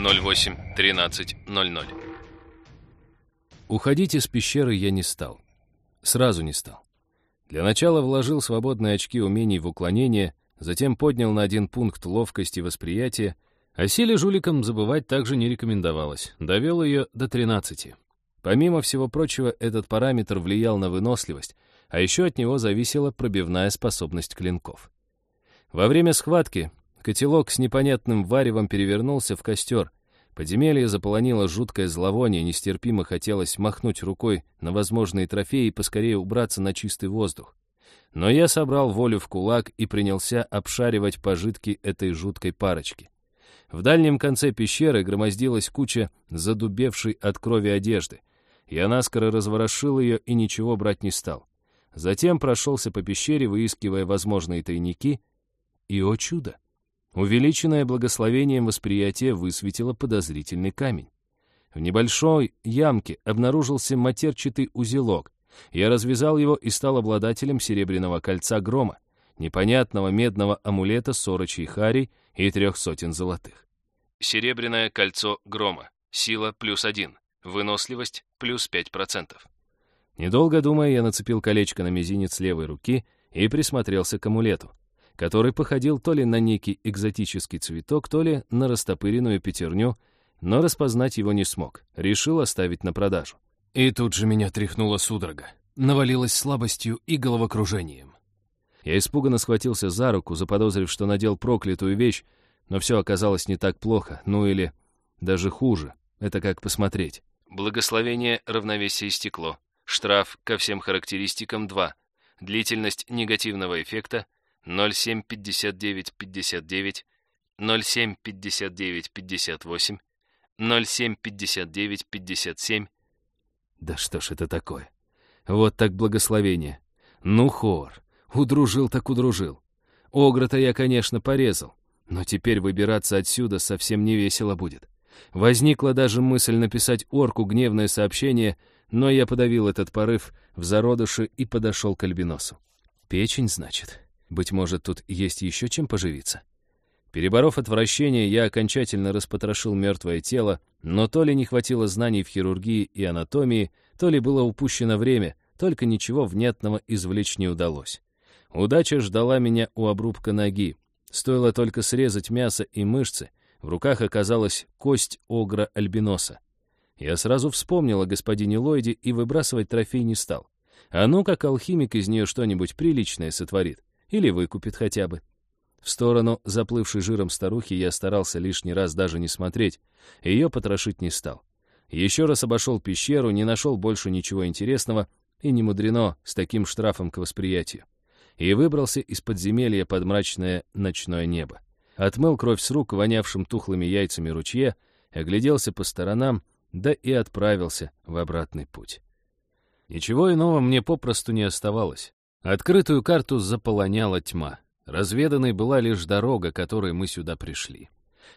08.13.00. Уходить из пещеры я не стал. Сразу не стал. Для начала вложил свободные очки умений в уклонение, затем поднял на один пункт ловкости восприятия, о силе жуликам забывать также не рекомендовалось, довел ее до 13. Помимо всего прочего, этот параметр влиял на выносливость, а еще от него зависела пробивная способность клинков. Во время схватки котелок с непонятным варевом перевернулся в костер. Подземелье заполонило жуткое зловоние, нестерпимо хотелось махнуть рукой на возможные трофеи и поскорее убраться на чистый воздух. Но я собрал волю в кулак и принялся обшаривать пожитки этой жуткой парочки. В дальнем конце пещеры громоздилась куча задубевшей от крови одежды. Я наскоро разворошил ее и ничего брать не стал. Затем прошелся по пещере, выискивая возможные тайники, и, о чудо, увеличенное благословением восприятие высветило подозрительный камень. В небольшой ямке обнаружился матерчатый узелок. Я развязал его и стал обладателем серебряного кольца грома, непонятного медного амулета сорочей харей и трех сотен золотых. Серебряное кольцо грома. Сила плюс один. Выносливость плюс пять процентов. Недолго думая, я нацепил колечко на мизинец левой руки и присмотрелся к амулету, который походил то ли на некий экзотический цветок, то ли на растопыренную пятерню, но распознать его не смог, решил оставить на продажу. И тут же меня тряхнула судорога, навалилась слабостью и головокружением. Я испуганно схватился за руку, заподозрив, что надел проклятую вещь, но все оказалось не так плохо, ну или даже хуже, это как посмотреть. Благословение равновесия стекло. Штраф ко всем характеристикам 2. Длительность негативного эффекта 0,75959, 0,75958, 0,75957. Да что ж это такое? Вот так благословение. Ну, хор, удружил так удружил. Огра-то я, конечно, порезал, но теперь выбираться отсюда совсем не весело будет. Возникла даже мысль написать орку гневное сообщение — но я подавил этот порыв в зародыше и подошел к альбиносу. Печень, значит. Быть может, тут есть еще чем поживиться. Переборов отвращение, я окончательно распотрошил мертвое тело, но то ли не хватило знаний в хирургии и анатомии, то ли было упущено время, только ничего внятного извлечь не удалось. Удача ждала меня у обрубка ноги. Стоило только срезать мясо и мышцы, в руках оказалась кость огра-альбиноса. Я сразу вспомнил о господине Ллойде и выбрасывать трофей не стал. А ну, как алхимик из нее что-нибудь приличное сотворит. Или выкупит хотя бы. В сторону заплывшей жиром старухи я старался лишний раз даже не смотреть. Ее потрошить не стал. Еще раз обошел пещеру, не нашел больше ничего интересного, и не мудрено с таким штрафом к восприятию. И выбрался из подземелья под мрачное ночное небо. Отмыл кровь с рук, вонявшим тухлыми яйцами ручье, огляделся по сторонам да и отправился в обратный путь. Ничего иного мне попросту не оставалось. Открытую карту заполоняла тьма. Разведанной была лишь дорога, которой мы сюда пришли.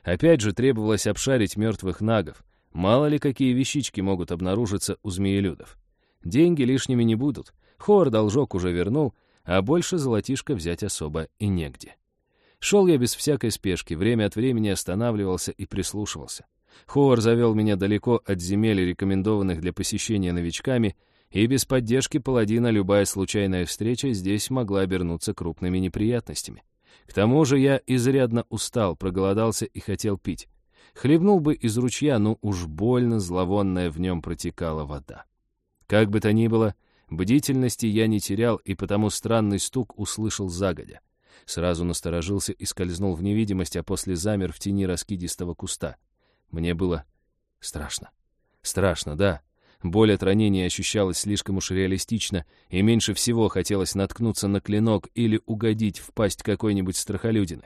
Опять же требовалось обшарить мертвых нагов. Мало ли какие вещички могут обнаружиться у змеелюдов. Деньги лишними не будут. Хор должок уже вернул, а больше золотишко взять особо и негде. Шел я без всякой спешки, время от времени останавливался и прислушивался. Ховар завел меня далеко от земель, рекомендованных для посещения новичками, и без поддержки паладина любая случайная встреча здесь могла обернуться крупными неприятностями. К тому же я изрядно устал, проголодался и хотел пить. Хлебнул бы из ручья, но уж больно зловонная в нем протекала вода. Как бы то ни было, бдительности я не терял, и потому странный стук услышал загодя. Сразу насторожился и скользнул в невидимость, а после замер в тени раскидистого куста — мне было страшно. Страшно, да. Боль от ранения ощущалась слишком уж реалистично, и меньше всего хотелось наткнуться на клинок или угодить в пасть какой-нибудь страхолюдины.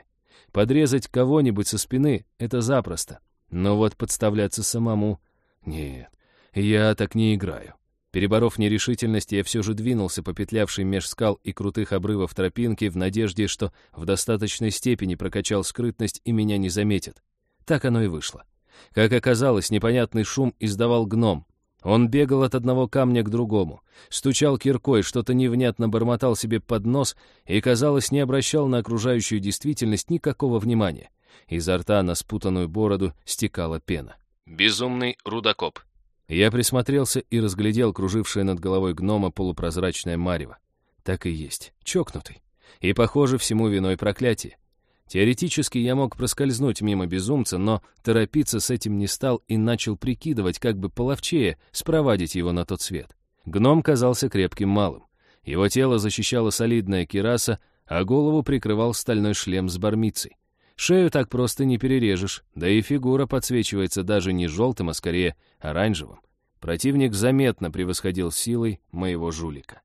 Подрезать кого-нибудь со спины — это запросто. Но вот подставляться самому... Нет, я так не играю. Переборов нерешительность, я все же двинулся по петлявшей меж скал и крутых обрывов тропинки в надежде, что в достаточной степени прокачал скрытность и меня не заметят. Так оно и вышло. Как оказалось, непонятный шум издавал гном. Он бегал от одного камня к другому, стучал киркой, что-то невнятно бормотал себе под нос и, казалось, не обращал на окружающую действительность никакого внимания. Изо рта на спутанную бороду стекала пена. Безумный рудокоп. Я присмотрелся и разглядел кружившее над головой гнома полупрозрачное марево. Так и есть, чокнутый. И, похоже, всему виной проклятие. Теоретически я мог проскользнуть мимо безумца, но торопиться с этим не стал и начал прикидывать, как бы половчее спровадить его на тот свет. Гном казался крепким малым. Его тело защищала солидная кираса, а голову прикрывал стальной шлем с бармицей. Шею так просто не перережешь, да и фигура подсвечивается даже не желтым, а скорее оранжевым. Противник заметно превосходил силой моего жулика.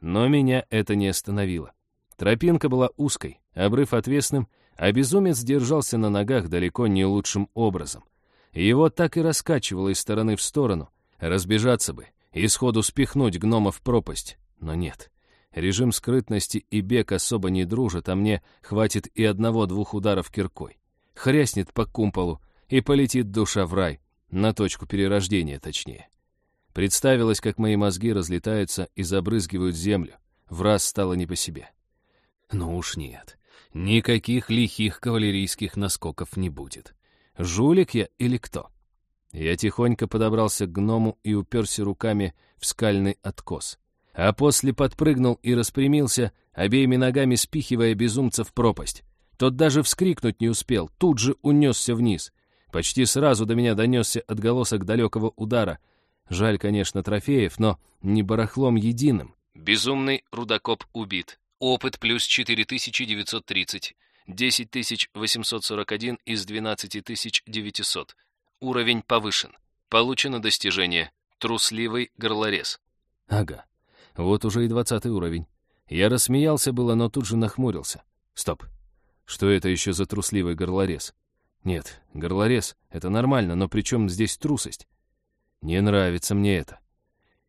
Но меня это не остановило. Тропинка была узкой, обрыв отвесным, а безумец держался на ногах далеко не лучшим образом. Его так и раскачивало из стороны в сторону. Разбежаться бы и сходу спихнуть гнома в пропасть. Но нет. Режим скрытности и бег особо не дружат, а мне хватит и одного-двух ударов киркой. Хряснет по кумполу, и полетит душа в рай, на точку перерождения точнее. Представилось, как мои мозги разлетаются и забрызгивают землю. В раз стало не по себе. Ну уж нет. Никаких лихих кавалерийских наскоков не будет. Жулик я или кто? Я тихонько подобрался к гному и уперся руками в скальный откос а после подпрыгнул и распрямился, обеими ногами спихивая безумца в пропасть. Тот даже вскрикнуть не успел, тут же унесся вниз. Почти сразу до меня донесся отголосок далекого удара. Жаль, конечно, трофеев, но не барахлом единым. Безумный рудокоп убит. Опыт плюс 4930. 10841 из 12900. Уровень повышен. Получено достижение. Трусливый горлорез. Ага. Вот уже и двадцатый уровень. Я рассмеялся было, но тут же нахмурился. Стоп. Что это еще за трусливый горлорез? Нет, горлорез — это нормально, но при чем здесь трусость? Не нравится мне это.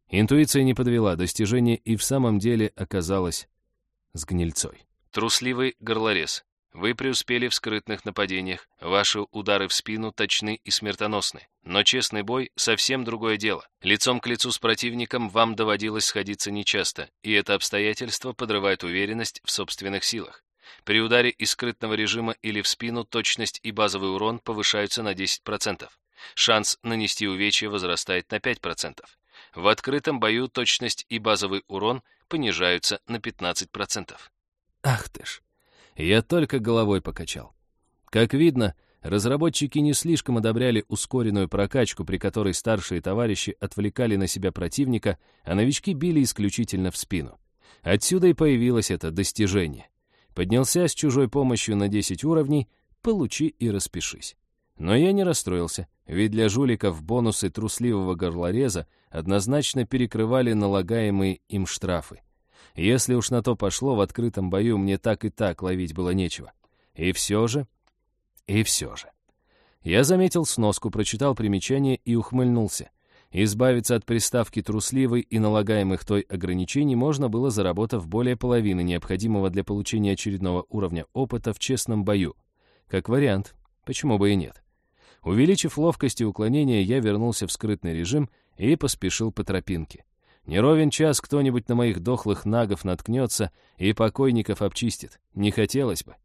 Интуиция не подвела, достижение и в самом деле оказалось с гнильцой. Трусливый горлорез. Вы преуспели в скрытных нападениях, ваши удары в спину точны и смертоносны. Но честный бой — совсем другое дело. Лицом к лицу с противником вам доводилось сходиться нечасто, и это обстоятельство подрывает уверенность в собственных силах. При ударе из скрытного режима или в спину точность и базовый урон повышаются на 10%. Шанс нанести увечье возрастает на 5%. В открытом бою точность и базовый урон понижаются на 15%. Ах ты ж! Я только головой покачал. Как видно, разработчики не слишком одобряли ускоренную прокачку, при которой старшие товарищи отвлекали на себя противника, а новички били исключительно в спину. Отсюда и появилось это достижение. Поднялся с чужой помощью на 10 уровней, получи и распишись. Но я не расстроился, ведь для жуликов бонусы трусливого горлореза однозначно перекрывали налагаемые им штрафы. Если уж на то пошло, в открытом бою мне так и так ловить было нечего. И все же... И все же. Я заметил сноску, прочитал примечание и ухмыльнулся. Избавиться от приставки трусливой и налагаемых той ограничений можно было, заработав более половины необходимого для получения очередного уровня опыта в честном бою. Как вариант, почему бы и нет. Увеличив ловкость и уклонение, я вернулся в скрытный режим и поспешил по тропинке. Не ровен час кто-нибудь на моих дохлых нагов наткнется и покойников обчистит. Не хотелось бы.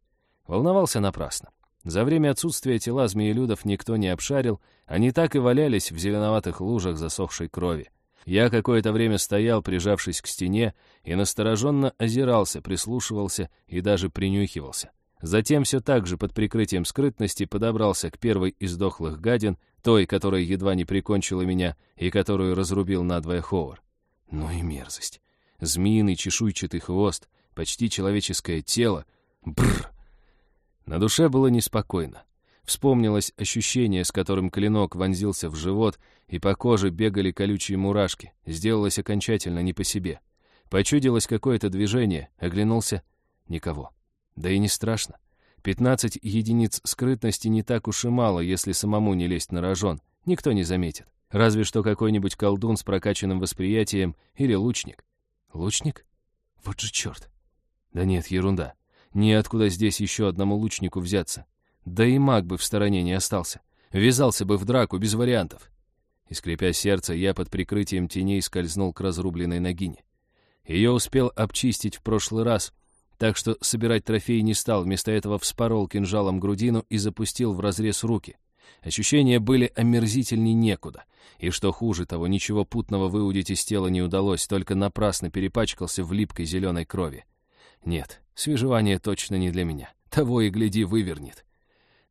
Волновался напрасно. За время отсутствия тела змеелюдов никто не обшарил, они так и валялись в зеленоватых лужах засохшей крови. Я какое-то время стоял, прижавшись к стене, и настороженно озирался, прислушивался и даже принюхивался. Затем все так же под прикрытием скрытности подобрался к первой из дохлых гадин, той, которая едва не прикончила меня и которую разрубил надвое Ховар. Ну и мерзость. Змеиный чешуйчатый хвост, почти человеческое тело. Бррр! На душе было неспокойно. Вспомнилось ощущение, с которым клинок вонзился в живот, и по коже бегали колючие мурашки. Сделалось окончательно не по себе. Почудилось какое-то движение, оглянулся — никого. Да и не страшно. Пятнадцать единиц скрытности не так уж и мало, если самому не лезть на рожон. Никто не заметит. Разве что какой-нибудь колдун с прокачанным восприятием или лучник. Лучник? Вот же черт. Да нет, ерунда. Неоткуда здесь еще одному лучнику взяться. Да и маг бы в стороне не остался. Ввязался бы в драку без вариантов. И, скрипя сердце, я под прикрытием теней скользнул к разрубленной ногине. Ее успел обчистить в прошлый раз, так что собирать трофей не стал, вместо этого вспорол кинжалом грудину и запустил в разрез руки. Ощущения были омерзительней некуда. И что хуже того, ничего путного выудить из тела не удалось, только напрасно перепачкался в липкой зеленой крови. Нет, свежевание точно не для меня. Того и гляди, вывернет.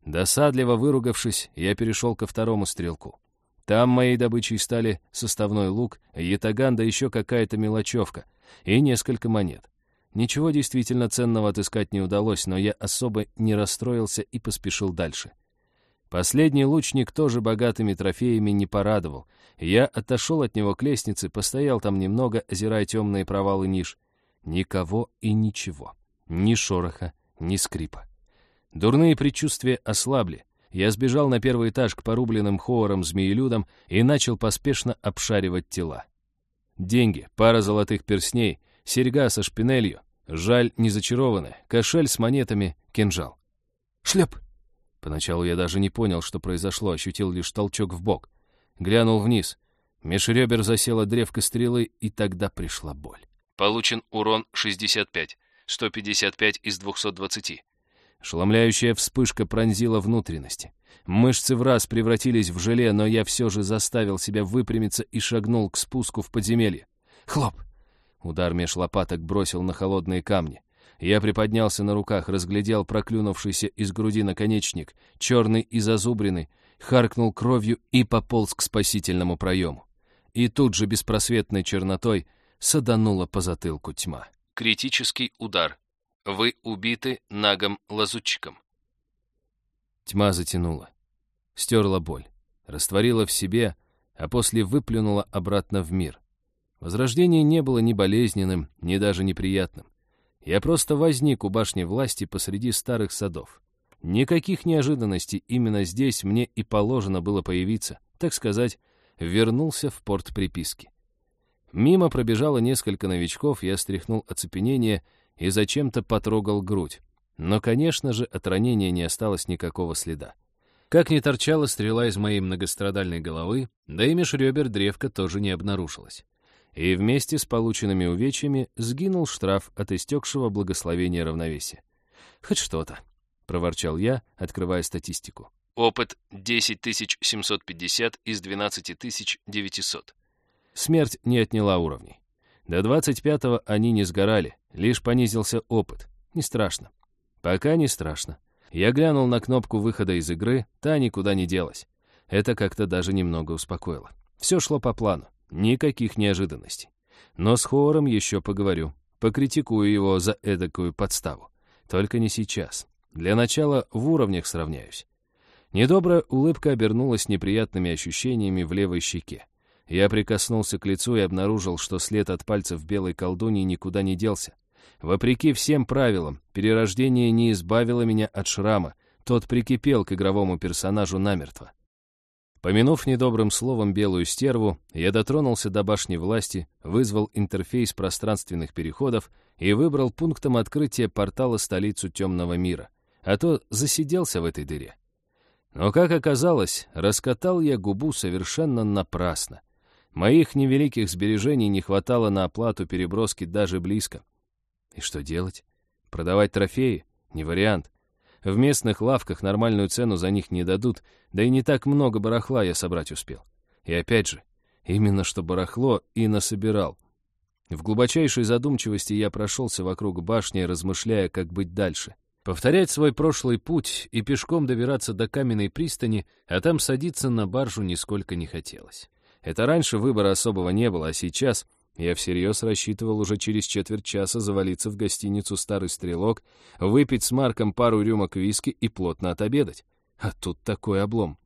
Досадливо выругавшись, я перешел ко второму стрелку. Там моей добычей стали составной лук, ятаган да еще какая-то мелочевка и несколько монет. Ничего действительно ценного отыскать не удалось, но я особо не расстроился и поспешил дальше. Последний лучник тоже богатыми трофеями не порадовал. Я отошел от него к лестнице, постоял там немного, озирая темные провалы ниш. Никого и ничего. Ни шороха, ни скрипа. Дурные предчувствия ослабли. Я сбежал на первый этаж к порубленным хоорам змеелюдам и начал поспешно обшаривать тела. Деньги, пара золотых перстней, серьга со шпинелью, жаль не зачарованная, кошель с монетами, кинжал. Шлеп! Поначалу я даже не понял, что произошло, ощутил лишь толчок в бок. Глянул вниз. Меж ребер засела древко стрелы, и тогда пришла боль. Получен урон 65, 155 из 220. Ошеломляющая вспышка пронзила внутренности. Мышцы в раз превратились в желе, но я все же заставил себя выпрямиться и шагнул к спуску в подземелье. Хлоп! Удар меж лопаток бросил на холодные камни. Я приподнялся на руках, разглядел проклюнувшийся из груди наконечник, черный и зазубренный, харкнул кровью и пополз к спасительному проему. И тут же беспросветной чернотой саданула по затылку тьма. Критический удар. Вы убиты нагом-лазутчиком. Тьма затянула. Стерла боль. Растворила в себе, а после выплюнула обратно в мир. Возрождение не было ни болезненным, ни даже неприятным. Я просто возник у башни власти посреди старых садов. Никаких неожиданностей именно здесь мне и положено было появиться, так сказать, вернулся в порт приписки. Мимо пробежало несколько новичков, я стряхнул оцепенение и зачем-то потрогал грудь. Но, конечно же, от ранения не осталось никакого следа. Как ни торчала стрела из моей многострадальной головы, да и меж ребер древка тоже не обнаружилась и вместе с полученными увечьями сгинул штраф от истекшего благословения равновесия. «Хоть что-то», — проворчал я, открывая статистику. Опыт 10750 из 12900. Смерть не отняла уровней. До 25-го они не сгорали, лишь понизился опыт. Не страшно. Пока не страшно. Я глянул на кнопку выхода из игры, та никуда не делась. Это как-то даже немного успокоило. Все шло по плану. Никаких неожиданностей. Но с Хором еще поговорю. Покритикую его за эдакую подставу. Только не сейчас. Для начала в уровнях сравняюсь. Недобрая улыбка обернулась неприятными ощущениями в левой щеке. Я прикоснулся к лицу и обнаружил, что след от пальцев белой колдуньи никуда не делся. Вопреки всем правилам, перерождение не избавило меня от шрама, тот прикипел к игровому персонажу намертво. Помянув недобрым словом белую стерву, я дотронулся до башни власти, вызвал интерфейс пространственных переходов и выбрал пунктом открытия портала столицу темного мира, а то засиделся в этой дыре. Но, как оказалось, раскатал я губу совершенно напрасно. Моих невеликих сбережений не хватало на оплату переброски даже близко. И что делать? Продавать трофеи? Не вариант. В местных лавках нормальную цену за них не дадут, да и не так много барахла я собрать успел. И опять же, именно что барахло и насобирал. В глубочайшей задумчивости я прошелся вокруг башни, размышляя, как быть дальше. Повторять свой прошлый путь и пешком добираться до каменной пристани, а там садиться на баржу нисколько не хотелось. Это раньше выбора особого не было, а сейчас я всерьез рассчитывал уже через четверть часа завалиться в гостиницу «Старый стрелок», выпить с Марком пару рюмок виски и плотно отобедать. А тут такой облом.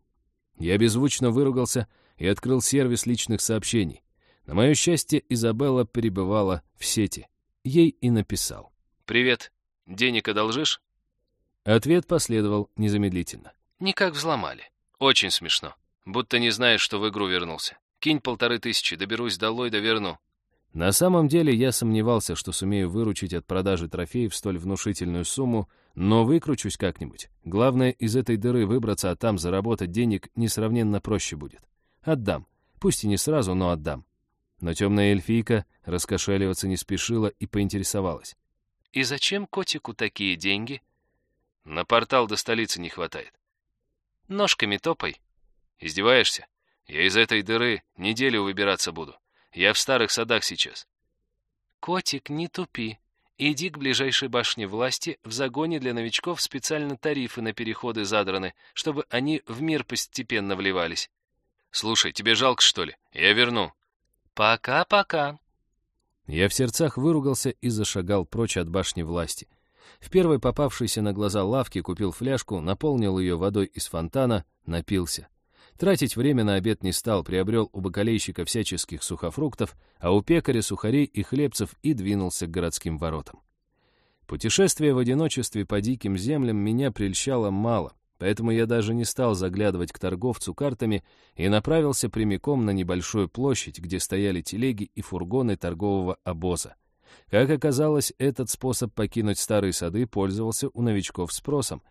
Я беззвучно выругался и открыл сервис личных сообщений. На мое счастье, Изабелла пребывала в сети. Ей и написал. «Привет. Денег одолжишь?» Ответ последовал незамедлительно. «Никак взломали. Очень смешно. Будто не знаешь, что в игру вернулся. Кинь полторы тысячи, доберусь до Ллойда, верну. На самом деле я сомневался, что сумею выручить от продажи трофеев столь внушительную сумму, но выкручусь как-нибудь. Главное, из этой дыры выбраться, а там заработать денег несравненно проще будет. Отдам. Пусть и не сразу, но отдам. Но темная эльфийка раскошеливаться не спешила и поинтересовалась. И зачем котику такие деньги? На портал до столицы не хватает. Ножками топай. Издеваешься? Я из этой дыры неделю выбираться буду. Я в старых садах сейчас. Котик, не тупи. Иди к ближайшей башне власти, в загоне для новичков специально тарифы на переходы задраны, чтобы они в мир постепенно вливались. Слушай, тебе жалко, что ли? Я верну. Пока-пока. Я в сердцах выругался и зашагал прочь от башни власти. В первой попавшейся на глаза лавке купил фляжку, наполнил ее водой из фонтана, напился. Тратить время на обед не стал, приобрел у бакалейщика всяческих сухофруктов, а у пекаря сухарей и хлебцев и двинулся к городским воротам. Путешествие в одиночестве по диким землям меня прельщало мало, поэтому я даже не стал заглядывать к торговцу картами и направился прямиком на небольшую площадь, где стояли телеги и фургоны торгового обоза. Как оказалось, этот способ покинуть старые сады пользовался у новичков спросом,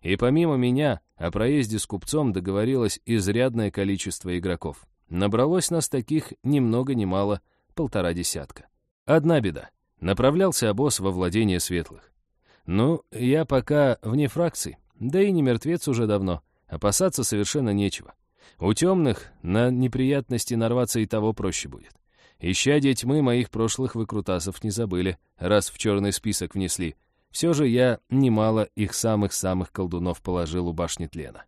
и помимо меня о проезде с купцом договорилось изрядное количество игроков. Набралось нас таких ни много ни мало, полтора десятка. Одна беда. Направлялся обоз во владение светлых. Ну, я пока вне фракции, да и не мертвец уже давно. Опасаться совершенно нечего. У темных на неприятности нарваться и того проще будет. Ища тьмы моих прошлых выкрутасов не забыли, раз в черный список внесли — все же я немало их самых-самых колдунов положил у башни тлена.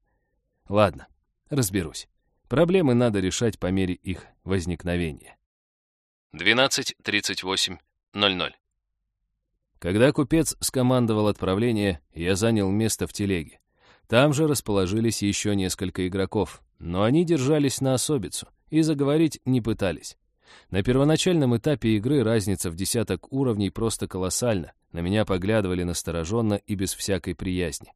Ладно, разберусь. Проблемы надо решать по мере их возникновения. 12.38.00 Когда купец скомандовал отправление, я занял место в телеге. Там же расположились еще несколько игроков, но они держались на особицу и заговорить не пытались. На первоначальном этапе игры разница в десяток уровней просто колоссальна. На меня поглядывали настороженно и без всякой приязни.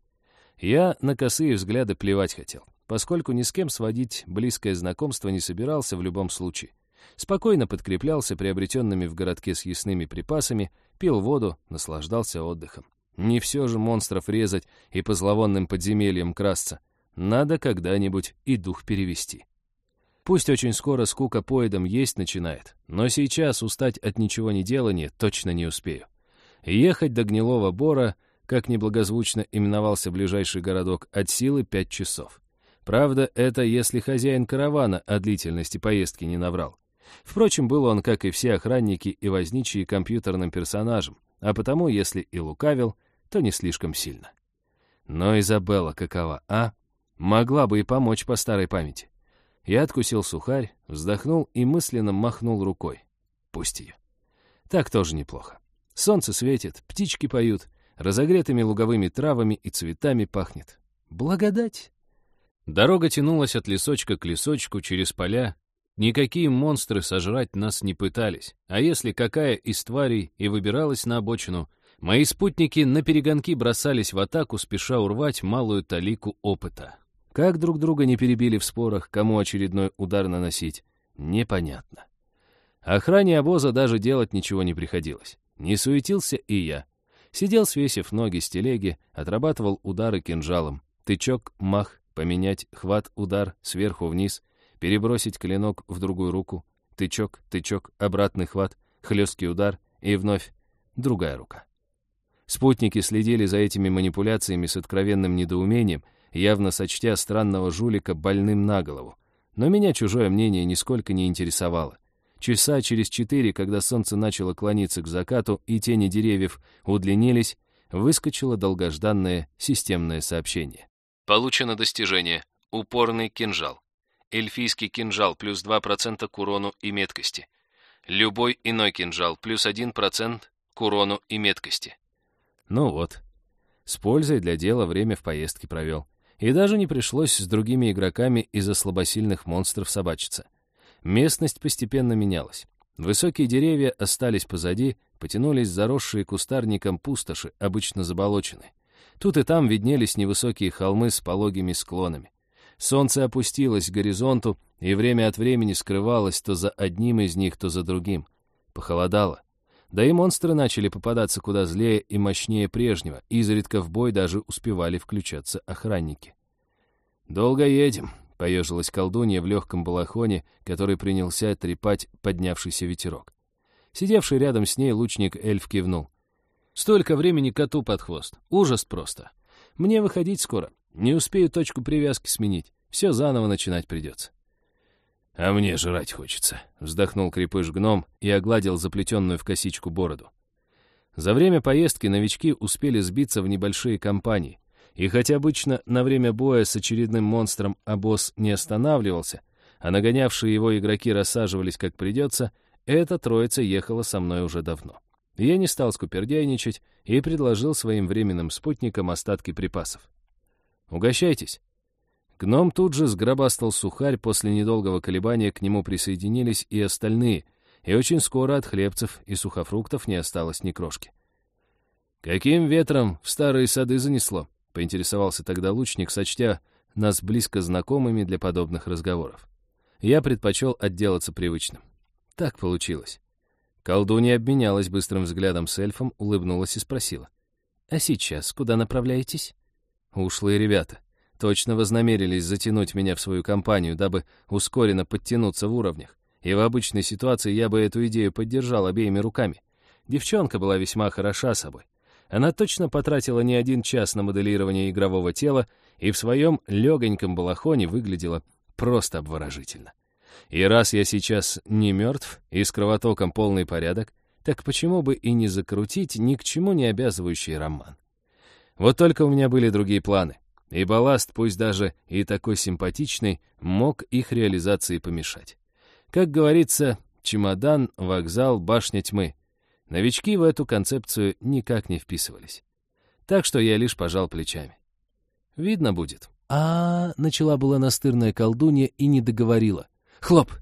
Я на косые взгляды плевать хотел, поскольку ни с кем сводить близкое знакомство не собирался в любом случае. Спокойно подкреплялся приобретенными в городке съестными припасами, пил воду, наслаждался отдыхом. Не все же монстров резать и по зловонным подземельям красться. Надо когда-нибудь и дух перевести. Пусть очень скоро скука поедом есть начинает, но сейчас устать от ничего не делания точно не успею. Ехать до Гнилого Бора, как неблагозвучно именовался ближайший городок, от силы пять часов. Правда, это если хозяин каравана о длительности поездки не наврал. Впрочем, был он, как и все охранники и возничие, компьютерным персонажем, а потому, если и лукавил, то не слишком сильно. Но Изабелла какова, а? Могла бы и помочь по старой памяти. Я откусил сухарь, вздохнул и мысленно махнул рукой. Пусть ее. Так тоже неплохо. Солнце светит, птички поют, разогретыми луговыми травами и цветами пахнет. Благодать! Дорога тянулась от лесочка к лесочку через поля. Никакие монстры сожрать нас не пытались, а если какая из тварей и выбиралась на обочину, мои спутники на перегонки бросались в атаку, спеша урвать малую талику опыта. Как друг друга не перебили в спорах, кому очередной удар наносить, непонятно. Охране обоза даже делать ничего не приходилось. Не суетился и я. Сидел, свесив ноги с телеги, отрабатывал удары кинжалом. Тычок, мах, поменять, хват, удар, сверху вниз, перебросить клинок в другую руку, тычок, тычок, обратный хват, хлесткий удар и вновь другая рука. Спутники следили за этими манипуляциями с откровенным недоумением — явно сочтя странного жулика больным на голову. Но меня чужое мнение нисколько не интересовало. Часа через четыре, когда солнце начало клониться к закату и тени деревьев удлинились, выскочило долгожданное системное сообщение. Получено достижение. Упорный кинжал. Эльфийский кинжал плюс 2% к урону и меткости. Любой иной кинжал плюс 1% к урону и меткости. Ну вот. С пользой для дела время в поездке провел. И даже не пришлось с другими игроками из-за слабосильных монстров собачиться. Местность постепенно менялась. Высокие деревья остались позади, потянулись заросшие кустарником пустоши, обычно заболоченные. Тут и там виднелись невысокие холмы с пологими склонами. Солнце опустилось к горизонту и время от времени скрывалось то за одним из них, то за другим. Похолодало. Да и монстры начали попадаться куда злее и мощнее прежнего, изредка в бой даже успевали включаться охранники. «Долго едем», — поежилась колдунья в легком балахоне, который принялся трепать поднявшийся ветерок. Сидевший рядом с ней лучник эльф кивнул. Столько времени коту под хвост. Ужас просто. Мне выходить скоро. Не успею точку привязки сменить. Все заново начинать придется. «А мне жрать хочется», — вздохнул крепыш-гном и огладил заплетенную в косичку бороду. За время поездки новички успели сбиться в небольшие компании, и хотя обычно на время боя с очередным монстром обоз не останавливался, а нагонявшие его игроки рассаживались как придется, эта троица ехала со мной уже давно. Я не стал скупердяйничать и предложил своим временным спутникам остатки припасов. «Угощайтесь». Гном тут же сгробастал сухарь, после недолгого колебания к нему присоединились и остальные, и очень скоро от хлебцев и сухофруктов не осталось ни крошки. «Каким ветром в старые сады занесло?» — поинтересовался тогда лучник, сочтя нас близко знакомыми для подобных разговоров. Я предпочел отделаться привычным. Так получилось. Колдунья обменялась быстрым взглядом с эльфом, улыбнулась и спросила. «А сейчас куда направляетесь?» Ушлые ребята. Точно вознамерились затянуть меня в свою компанию, дабы ускоренно подтянуться в уровнях. И в обычной ситуации я бы эту идею поддержал обеими руками. Девчонка была весьма хороша собой. Она точно потратила не один час на моделирование игрового тела и в своем легоньком балахоне выглядела просто обворожительно. И раз я сейчас не мертв и с кровотоком полный порядок, так почему бы и не закрутить ни к чему не обязывающий роман? Вот только у меня были другие планы, и балласт, пусть даже и такой симпатичный, мог их реализации помешать. Как говорится, чемодан, вокзал, башня тьмы. Новички в эту концепцию никак не вписывались. Так что я лишь пожал плечами. Видно будет. А, -а, -а начала была настырная колдунья и не договорила. Хлоп!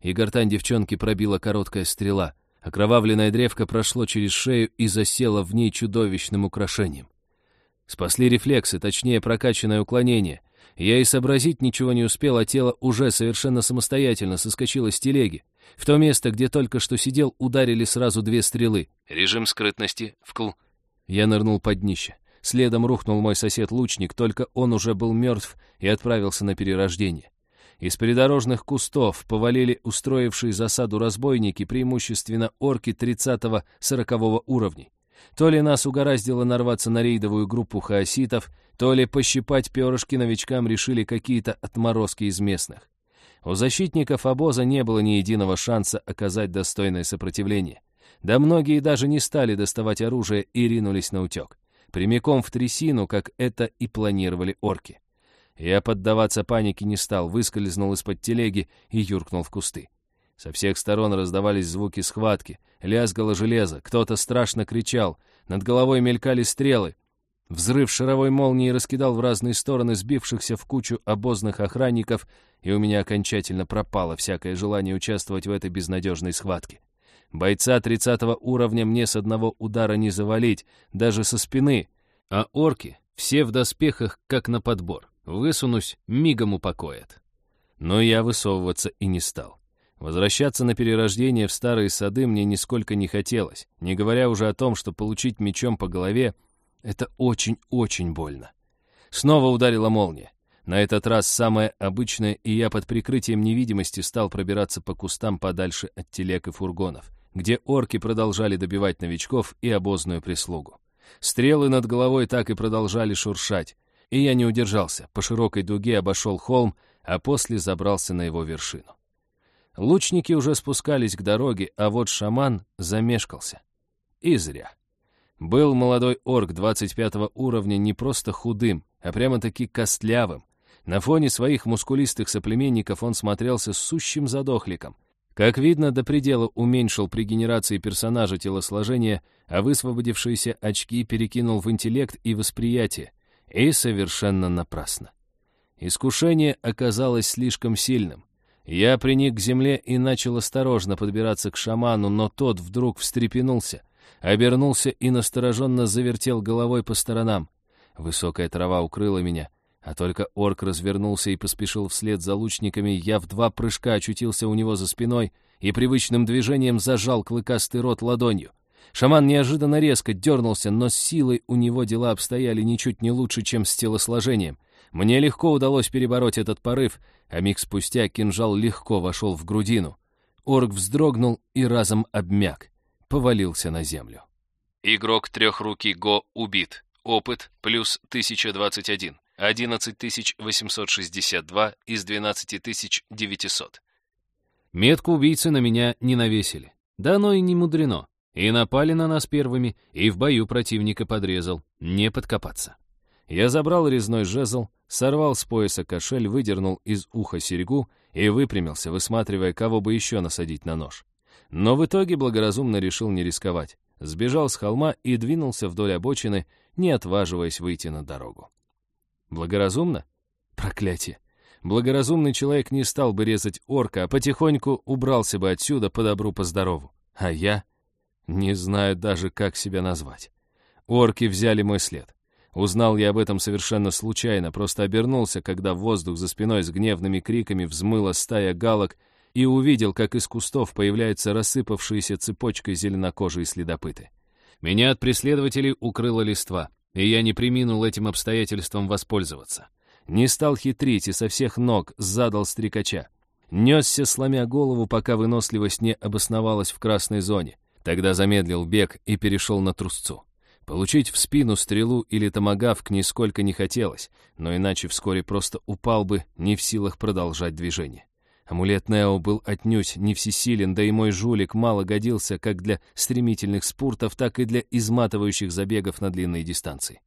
И гортань девчонки пробила короткая стрела. Окровавленная древко прошло через шею и засело в ней чудовищным украшением. Спасли рефлексы, точнее прокачанное уклонение. Я и сообразить ничего не успел, а тело уже совершенно самостоятельно соскочило с телеги. В то место, где только что сидел, ударили сразу две стрелы. Режим скрытности вкл. Я нырнул под днище. Следом рухнул мой сосед-лучник, только он уже был мертв и отправился на перерождение. Из придорожных кустов повалили устроившие засаду разбойники, преимущественно орки 30-40 уровней. То ли нас угораздило нарваться на рейдовую группу хаоситов, то ли пощипать перышки новичкам решили какие-то отморозки из местных. У защитников обоза не было ни единого шанса оказать достойное сопротивление. Да многие даже не стали доставать оружие и ринулись на утек. Прямиком в трясину, как это и планировали орки. Я поддаваться панике не стал, выскользнул из-под телеги и юркнул в кусты. Со всех сторон раздавались звуки схватки, лязгало железо, кто-то страшно кричал, над головой мелькали стрелы. Взрыв шаровой молнии раскидал в разные стороны сбившихся в кучу обозных охранников, и у меня окончательно пропало всякое желание участвовать в этой безнадежной схватке. Бойца 30 уровня мне с одного удара не завалить, даже со спины, а орки все в доспехах, как на подбор. Высунусь, мигом упокоят. Но я высовываться и не стал. Возвращаться на перерождение в старые сады мне нисколько не хотелось, не говоря уже о том, что получить мечом по голове — это очень-очень больно. Снова ударила молния. На этот раз самое обычное, и я под прикрытием невидимости стал пробираться по кустам подальше от телег и фургонов, где орки продолжали добивать новичков и обозную прислугу. Стрелы над головой так и продолжали шуршать, и я не удержался, по широкой дуге обошел холм, а после забрался на его вершину. Лучники уже спускались к дороге, а вот шаман замешкался. И зря. Был молодой орк 25 уровня не просто худым, а прямо-таки костлявым. На фоне своих мускулистых соплеменников он смотрелся сущим задохликом. Как видно, до предела уменьшил при генерации персонажа телосложение, а высвободившиеся очки перекинул в интеллект и восприятие, и совершенно напрасно. Искушение оказалось слишком сильным. Я приник к земле и начал осторожно подбираться к шаману, но тот вдруг встрепенулся, обернулся и настороженно завертел головой по сторонам. Высокая трава укрыла меня, а только орк развернулся и поспешил вслед за лучниками, я в два прыжка очутился у него за спиной и привычным движением зажал клыкастый рот ладонью. Шаман неожиданно резко дернулся, но с силой у него дела обстояли ничуть не лучше, чем с телосложением. Мне легко удалось перебороть этот порыв, а миг спустя кинжал легко вошел в грудину. Орк вздрогнул и разом обмяк, повалился на землю. Игрок трехруки Го убит. Опыт плюс 1021. 11862 из 12900. Метку убийцы на меня не навесили. Да оно и не мудрено. И напали на нас первыми, и в бою противника подрезал. Не подкопаться. Я забрал резной жезл, сорвал с пояса кошель, выдернул из уха серьгу и выпрямился, высматривая, кого бы еще насадить на нож. Но в итоге благоразумно решил не рисковать. Сбежал с холма и двинулся вдоль обочины, не отваживаясь выйти на дорогу. Благоразумно? Проклятие. Благоразумный человек не стал бы резать орка, а потихоньку убрался бы отсюда по добру, по здорову. А я не знаю даже, как себя назвать. Орки взяли мой след. Узнал я об этом совершенно случайно, просто обернулся, когда в воздух за спиной с гневными криками взмыла стая галок и увидел, как из кустов появляются рассыпавшиеся цепочкой зеленокожие следопыты. Меня от преследователей укрыла листва, и я не приминул этим обстоятельством воспользоваться. Не стал хитрить и со всех ног задал стрекача. Несся, сломя голову, пока выносливость не обосновалась в красной зоне. Тогда замедлил бег и перешел на трусцу. Получить в спину стрелу или томагавк нисколько не хотелось, но иначе вскоре просто упал бы, не в силах продолжать движение. Амулет Нео был отнюдь не всесилен, да и мой жулик мало годился как для стремительных спуртов, так и для изматывающих забегов на длинные дистанции.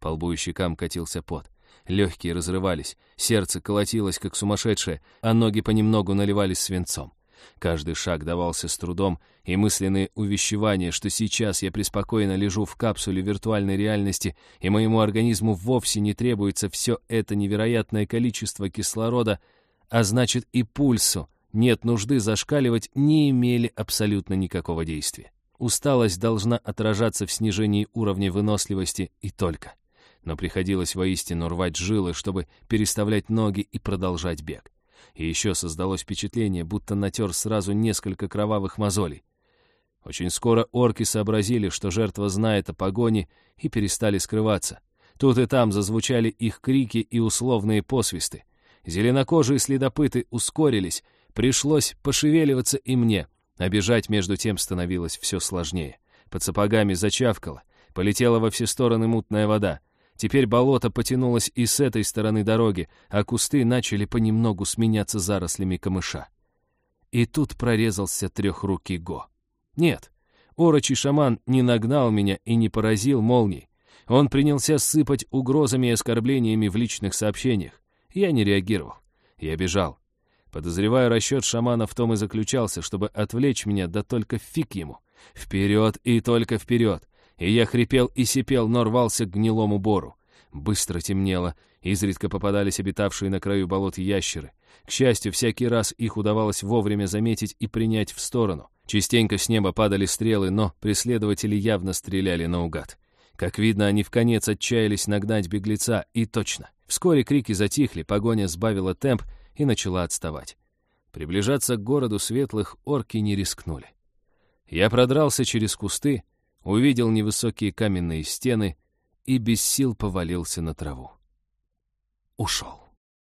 По лбу и щекам катился пот. Легкие разрывались, сердце колотилось, как сумасшедшее, а ноги понемногу наливались свинцом. Каждый шаг давался с трудом, и мысленные увещевания, что сейчас я преспокойно лежу в капсуле виртуальной реальности, и моему организму вовсе не требуется все это невероятное количество кислорода, а значит и пульсу нет нужды зашкаливать, не имели абсолютно никакого действия. Усталость должна отражаться в снижении уровня выносливости и только но приходилось воистину рвать жилы, чтобы переставлять ноги и продолжать бег. И еще создалось впечатление, будто натер сразу несколько кровавых мозолей. Очень скоро орки сообразили, что жертва знает о погоне, и перестали скрываться. Тут и там зазвучали их крики и условные посвисты. Зеленокожие следопыты ускорились, пришлось пошевеливаться и мне, а бежать между тем становилось все сложнее. Под сапогами зачавкало, полетела во все стороны мутная вода — Теперь болото потянулось и с этой стороны дороги, а кусты начали понемногу сменяться зарослями камыша. И тут прорезался трехрукий Го. Нет, орочий шаман не нагнал меня и не поразил молнией. Он принялся сыпать угрозами и оскорблениями в личных сообщениях. Я не реагировал. Я бежал. Подозреваю, расчет шамана в том и заключался, чтобы отвлечь меня, да только фиг ему. Вперед и только вперед и я хрипел и сипел, но рвался к гнилому бору. Быстро темнело, изредка попадались обитавшие на краю болот ящеры. К счастью, всякий раз их удавалось вовремя заметить и принять в сторону. Частенько с неба падали стрелы, но преследователи явно стреляли наугад. Как видно, они в конец отчаялись нагнать беглеца, и точно. Вскоре крики затихли, погоня сбавила темп и начала отставать. Приближаться к городу светлых орки не рискнули. Я продрался через кусты, увидел невысокие каменные стены и без сил повалился на траву. Ушел.